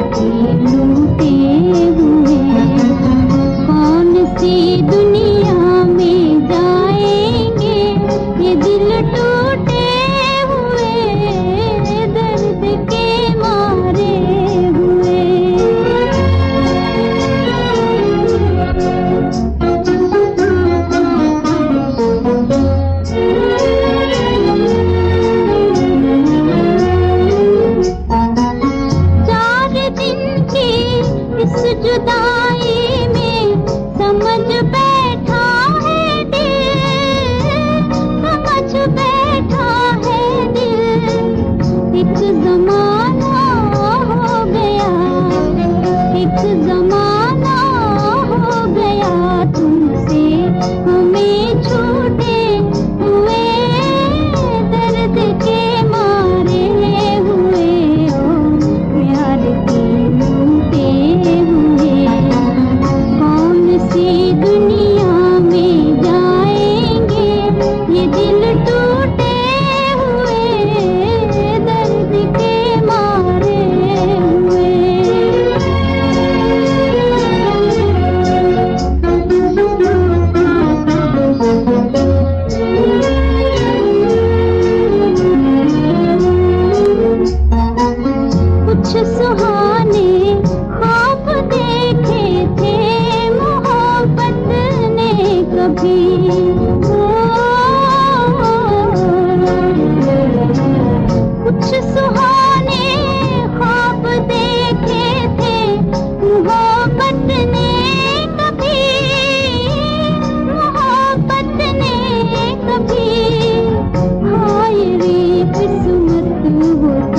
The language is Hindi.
लूटे हुए। कौन सी दुनिया 是的吗？कुछ सुहाने ख्वाब देखे थे मोहब्बत ने कभी। कुछ सुहाने ख्वाब देखे थे मोहब्बत ने कभी। मोहब्बत ने कभी। हाय रे किस्मत होती